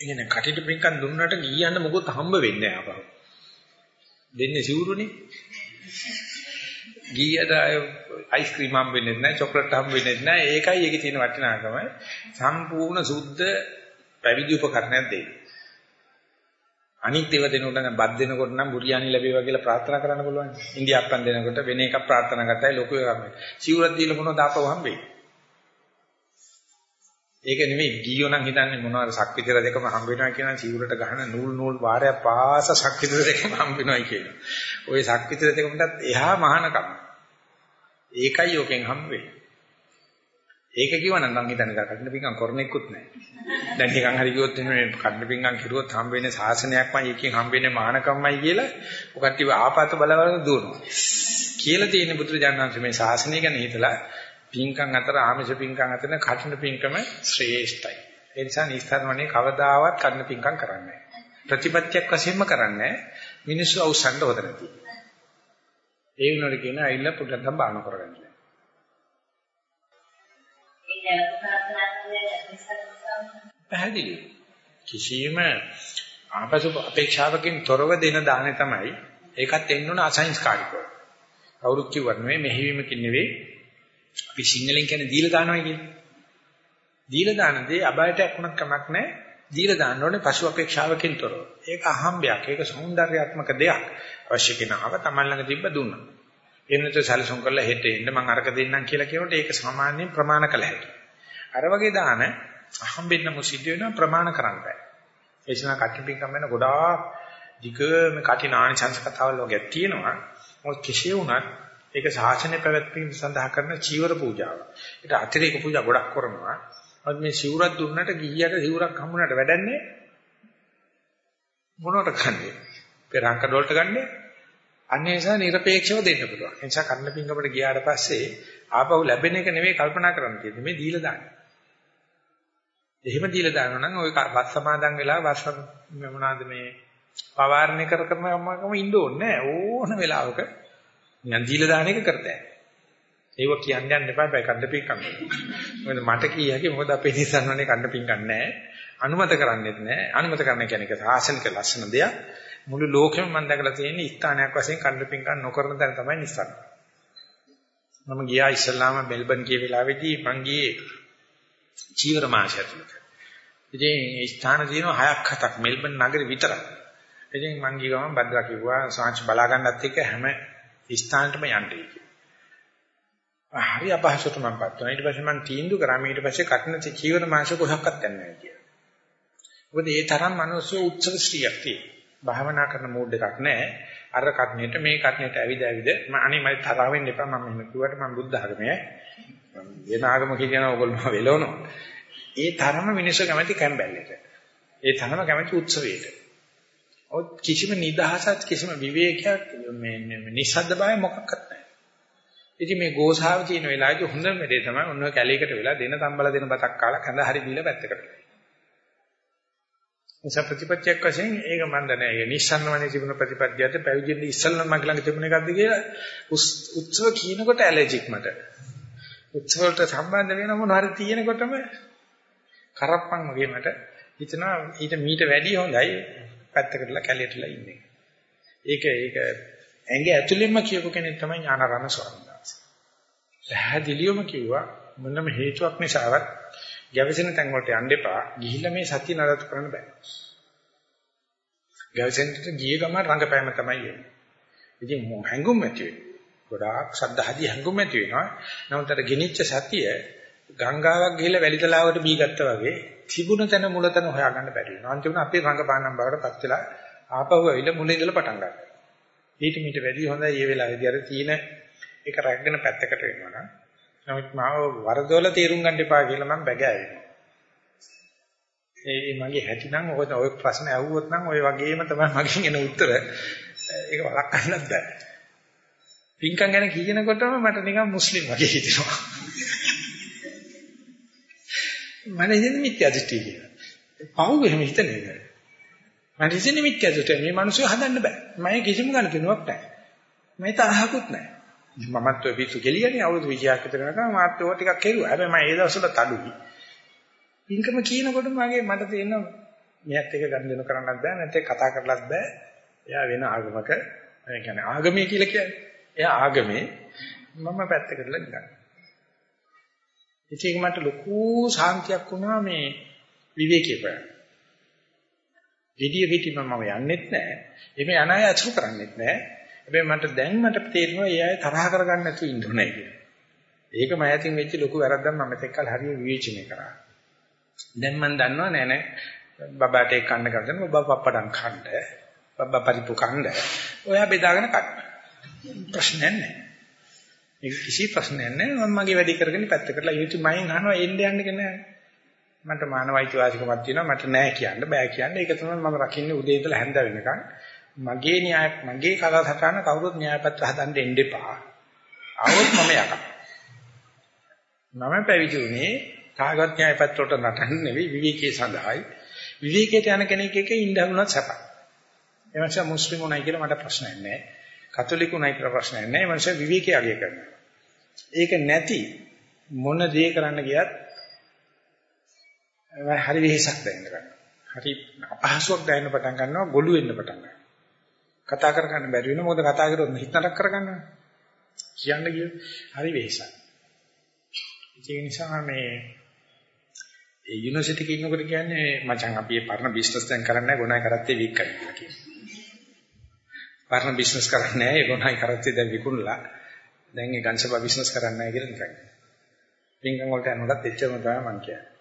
ඉගෙන කටිට පින්කම් දුන්නට ගියන්න මොකොත් හම්බ වෙන්නේ නැහැ අපහු. දෙන්නේ සිවුරුනේ. ගියද අයිස්ක්‍රීම් හම්බ වෙන්නේ නැහැ, චොක්ලට් හම්බ වෙන්නේ නැහැ. ඒකයි ඒකේ තියෙන වටිනාකම. සම්පූර්ණ සුද්ධ පැවිදි උපකරණයක් දෙන්නේ. අනිත් ඒවා දෙනකොට නම් බත් දෙනකොට නම් බුරියානි ලැබේවා කියලා ප්‍රාර්ථනා කරන්න පුළුවන්. ඉන්දියාප්පන් දෙනකොට වෙන එකක් ප්‍රාර්ථනා කරතයි ලොකු එකක්. සිවුරක් දීලා මොනවද ආපහු හම්බෙන්නේ? ඒක නෙමෙයි ගියෝ නම් හිතන්නේ මොනවාර සක්විති රජකම හම්බ වෙනවා කියන සිවුරට ගහන නූල් නූල් වාරයක් පාස සක්විති රජකම හම්බ වෙනවායි කියන. ওই සක්විති රජකමටත් එහා මහානකම. ඒකයි යෝකෙන් හම්බ වෙන්නේ. ඒක කිව්වනම් නම් හිතන්නේ කඩන පිංගම් කරන්නෙකුත් නැහැ. දැන් නිකන් හරි කිව්වොත් එහෙම කඩන පිංගම් කිරුවොත් හම්බ වෙන්නේ සාසනයක්මයි එකකින් හම්බ වෙන්නේ මහානකම්මයි කියලා ඔකට ආපත බලවල දුවනවා. කියලා තියෙන බුදුරජාණන් වහන්සේ මේ සාසනය ගැන හිතලා පින්කම් අතර ආමිෂ පින්කම් අතර කඨින පින්කම ශ්‍රේෂ්ඨයි. ඒ නිසා නිස්තරමනේ කවදාවත් කඨින පින්කම් කරන්නේ ප්‍රතිපත්තියක් වශයෙන්ම කරන්නේ මිනිස්සු අවසන්ඩ හොදනදී. ඒ වෙනකොට කියන අයිල්ල පුඩම් බාන කරගන්න. පැහැදිලි. කිසියම් ආපසු අපේක්ෂාවකින් තොරව දෙන දාහනේ තමයි ඒකත් එන්න ඕන අසංස්කාරිකව. කවුරුත් කිව්වත් නෙවෙයි මෙහෙවීමකින් නෙවෙයි අපි සිංහලෙන් කියන්නේ දීලා දානවා කියන්නේ. දීලා දාන දේ අබයටක් වුණත් කමක් නැහැ. දීලා දාන්න ඕනේ පශු අපේක්ෂාවකින් තොරව. ඒක අහම්බයක්, ඒක సౌందర్యාත්මක දෙයක්. අවශ්‍ය කෙනාව Taman ළඟ තිබ්බ දුන්නා. එන්නත සැලසුම් කරලා හෙට එන්න මං අරක දෙන්නම් කියලා කියනකොට ඒක සාමාන්‍යයෙන් ප්‍රමාණ කළ හැකියි. අර වගේ දාන අහම්බෙන්න මොසිද්ධ වෙනවා ප්‍රමාණ කරන්න බෑ. ඒ නිසා කටිපිකම් වෙන ගොඩාක් ධික මේ කටි නානි සංස්කතාවල් වගේ තියෙනවා. මොකද කෙසේ වුණත් ඒක ශාසනය පැවැත්වීම සඳහා කරන චීවර පූජාව. ඒක අතිරේක පූජා ගොඩක් කරනවා. මොකද මේ සිවුරක් දුන්නට ගිහියට සිවුරක් හම්බුනට වැඩන්නේ මොනවට ගන්නෙ? පෙරංක ඩොල්ට ගන්නෙ? අන්න ඒ නිසා নিরপেক্ষව දෙන්න පුළුවන්. ඒ නිසා කන්න පිංගමට ගියාට පස්සේ ආපහු ලැබෙන එක නෙවෙයි කල්පනා කරන්න තියෙන්නේ. මේ දීලා දාන්න. එහෙම දීලා දානවා නම් ওই වස් සමාදන් වෙලා වස් මොනවාද මේ පවාරණය කර කරම ඉන්න ඕනේ ඕන වෙලාවක නිකන් දීලා දාන එක කරතෑ. ඒව කියන්න යන්න එපා බයි කඩ පිංකම්. මොකද මට කිය හැකි මොකද අපේ නිසන්වනේ කඩ පිංකම් නැහැ. අනුමත කරන්නේත් නැහැ. අනුමත කරන්න කියන්නේ ඒක සාසනික ලස්සන දෙයක්. මුළු ලෝකෙම මම දැකලා තියෙන ස්ථානයක් වශයෙන් කඩ පිංකම් නොකරන තැන තමයි නිසන්. මම ගියා ඉස්ලාම මෙල්බන් ගිය වෙලාවේදී මං ගියේ චීවර මාසයට. ඉතින් ස්ථාන තියෙනවා හයක් හතක් මෙල්බන් නගරේ විතරයි. ඉතින් මං ගිය ගමන් බද්දා කිව්වා සාංශ බලා ගන්නත් එක්ක හැම ස්ථානටම යන්නේ කියලා. හරි අපහසුට මම පත් වුණා. ඊට පස්සේ මම තීන්දුව කරා ඊට පස්සේ කටන චීවර මාංශ කොහොක්වත් යන්නේ නැහැ කියලා. මොකද ඒ තරම් මිනිස්සු උත්සව ශ්‍රියක් තියෙනවා. භාවනා කරන මූඩ් එකක් නැහැ. අර කට්නෙට මේ කට්නෙට ඇවිද ඇවිද මම අනේ මම තරහ වෙන්න එපා මම මෙහෙම කිව්වට මම බුද්ධ ආගමේ වෙන ආගමක කියන ඕගොල්ලෝ වෙලවනවා. ඒ තරම මිනිස්සු කැමති කැම්බැල්ලට. ඒ තරම කැමති උත්සවයට. ඔත් කිසිම නිදහසක් කිසිම විවේකයක් මේ නිස්සද්ද බය මොකක්වත් නැහැ. ඉතින් මේ ගෝසාව තියෙන වෙලාවේදී හොඳම දේ තමයි ඔන්න කැලේකට වෙලා දෙන තම්බල දෙන බතක් කාලා කඳ හරි බීලා පැත්තකට. නිසා ප්‍රතිපත්තියක් වශයෙන් ඒක මන්ද නෑ. ඒ නිස්සන්නවනේ තිබුණ ප්‍රතිපත්තියට පැවිදි ඉස්සල්ලාම මගේ ළඟ තිබුණ එකක්ද කියලා උත්සව කියනකොට ඇලර්ජික් මට. උත්සව වලට සම්බන්ධ වෙන මොන හරි තියෙනකොටම කරප්පන් වගේ මට හිතනවා ඊට මීට වැඩිය හොඳයි පැත්තකටලා කැලේටලා ඉන්නේ. ඒක ඒක ඇඟ ඇතුළෙන්ම කියපු කෙනෙක් තමයි ඥානාරාම ස්වාමීන් වහන්සේ. පැහැදිලිවම කිව්වා මොනම හේතුවක් නිසාවත් ගැවසෙන තැන් වලට යන්න එපා. ගිහිල්ලා මේ සත්‍ය නඩත්තු කරන්න බෑ. ගැවසෙන්නට ගිය ගමන් රංගපෑම තමයි එන්නේ. ඉතින් හැංගුම් ඇති වෙනවා. ගොඩාක් සද්ධාදී හැංගුම් ඇති වෙනවා. නමුත් අර ගෙනිච්ච සතිය ගංගාවක් ගිහිල්ලා වැලිතලාවට බී ගත්තා වගේ තිබුණ තැන මුල තැන හොයාගන්න බැරි වෙනවා. අන්තිමට අපි රංගපානම් බවට පත් වෙලා ආපහු ඇවිල්ලා මුලින් ඉඳලා පටන් ගන්නවා. ඊට මීට වැඩි හොඳයි මේ වෙලාවේදී අර තීන එක රැගෙන පැත්තකට වෙනවා නම්. නමුත් මාව වරදොල තීරුම් ගන්න එපා කියලා මම බැගෑවෙනවා. ඒ මගේ හැටි නම් ඔය ඔය ප්‍රශ්න ඇහුවොත් නම් ඔය වගේම තමයි මගෙන් එන උත්තර. ඒක වළක්වන්නත් බෑ. පින්කම් ගැන කියනකොටම මට නිකන් මුස්ලිම් වගේ හිතෙනවා. මම හිතන්නේ මිත්‍යා දෘෂ්ටි කියලා. පව් එහෙම හිතන්නේ නෑ. මම හිතන්නේ මිත්‍යා දෘෂ්ටි. මේ මිනිස්සු හදන්න බෑ. මම කිසිම ගණකනුවක් නෑ. මම තරහකුත් නෑ. මමත් ඔය පිටු ගෙලියනේ අවුරුදු 20ක් විතර යනකම් මාත් ඔය ටිකක් කෙරුවා. හැබැයි මම ඒ දවස්වල තඩුයි. ඉන්කම කියනකොට මගේ මට තේරෙනවා මෙයත් එක ගන්න දෙනු කරන්නත් බෑ නැත්නම් කතා කරලත් බෑ. එයා වෙන ආගමක ඒ කියන්නේ ආගමේ කියලා කියන්නේ. එයා ආගමේ මම පැත්තකටලා නිකන්. ඉතින් මට ලොකු සාන්තියක් වුණා මේ විවේකීව. gediya pitima මම යන්නෙත් නැහැ. එමේ අනාය අසු කරන්නෙත් නැහැ. හැබැයි මට දැන් මට තේරෙනවා ඒ අය තරහ කරගන්න නැතුව ඉන්න ඕනේ කියලා. ඒක මම ඇතින් වෙච්ච ලොකු වැරද්දක් මම මෙතෙක්කල් හරිය විවේචනය කරා. දැන් මම දන්නවා නෑ නෑ බබාට ඒක කන්න ගන්න බබා පප්පඩම් කන්න බබා පරිප්පු කන්න ඔයා බෙදාගෙන කන්න. ප්‍රශ්නයක් නෑ. ඒක කිසි ප්‍රශ්නයක් නෑ මම මගේ වැඩේ කරගෙන පැත්තකටලා යුතු මයින් අහනවා එන්න යන්න කියන්නේ මට මානවයිති වාසිකමක් තියෙනවා මට නෑ කියන්න බෑ කියන්න ඒක තමයි මම රකින්නේ උදේ ඉඳලා හැන්ද වෙනකන් මගේ න්‍යාය මගේ කලසටහන කවුරුත් න්‍යායපත්‍ර හදන්න එන්න එපා. આવොත් මම යකම්. මම පැවිදි වුණේ කාගවත් න්‍යායපත්‍ර වලට නටන්න නෙවෙයි විවේකයේ සඳහායි. විවේකයට යන කෙනෙක් එක්ක ඉඳ හුණත් සපයි. ඒ නිසා මුස්ලිම් උනායි කියලා මට ප්‍රශ්නයක් නැහැ. කතෝලික උනායි කියලා ප්‍රශ්නයක් නැහැ. ඒ නිසා විවේකයේ අගය කරනවා. ඒක නැති මොන දේ කරන්න ගියත් හරි වෙහසක් දැනෙන්න ගන්නවා. හරි අපහසුයක් දැනෙන්න පටන් ගන්නවා ගොළු වෙන්න පටන් ගන්නවා. කතා කරගන්න බැරි වෙනවා මොකද කතා කරොත් හිත නරක කරගන්නවා. කියන්න ගියොත් හරි වෙහසක්. ඒ නිසා මේ ඒ යුනිවර්සිටි එකේ ඉන්නකොට කියන්නේ මචං අපි මේ පරණ බිස්නස් දැන් කරන්නේ නැහැ ගොනායි කරත්තේ වික් කරනවා කියලා. පරණ බිස්නස් කරන්නේ නැහැ ඒ ගොනායි කරත්තේ දැන් විකුණලා දැන් ඒ ගන්සබා බිස්නස් කරන්නේ නැහැ කියලා නිකන්. පින්කම් වලට යනකොටත් එච්චරම තමයි මම කියන්නේ.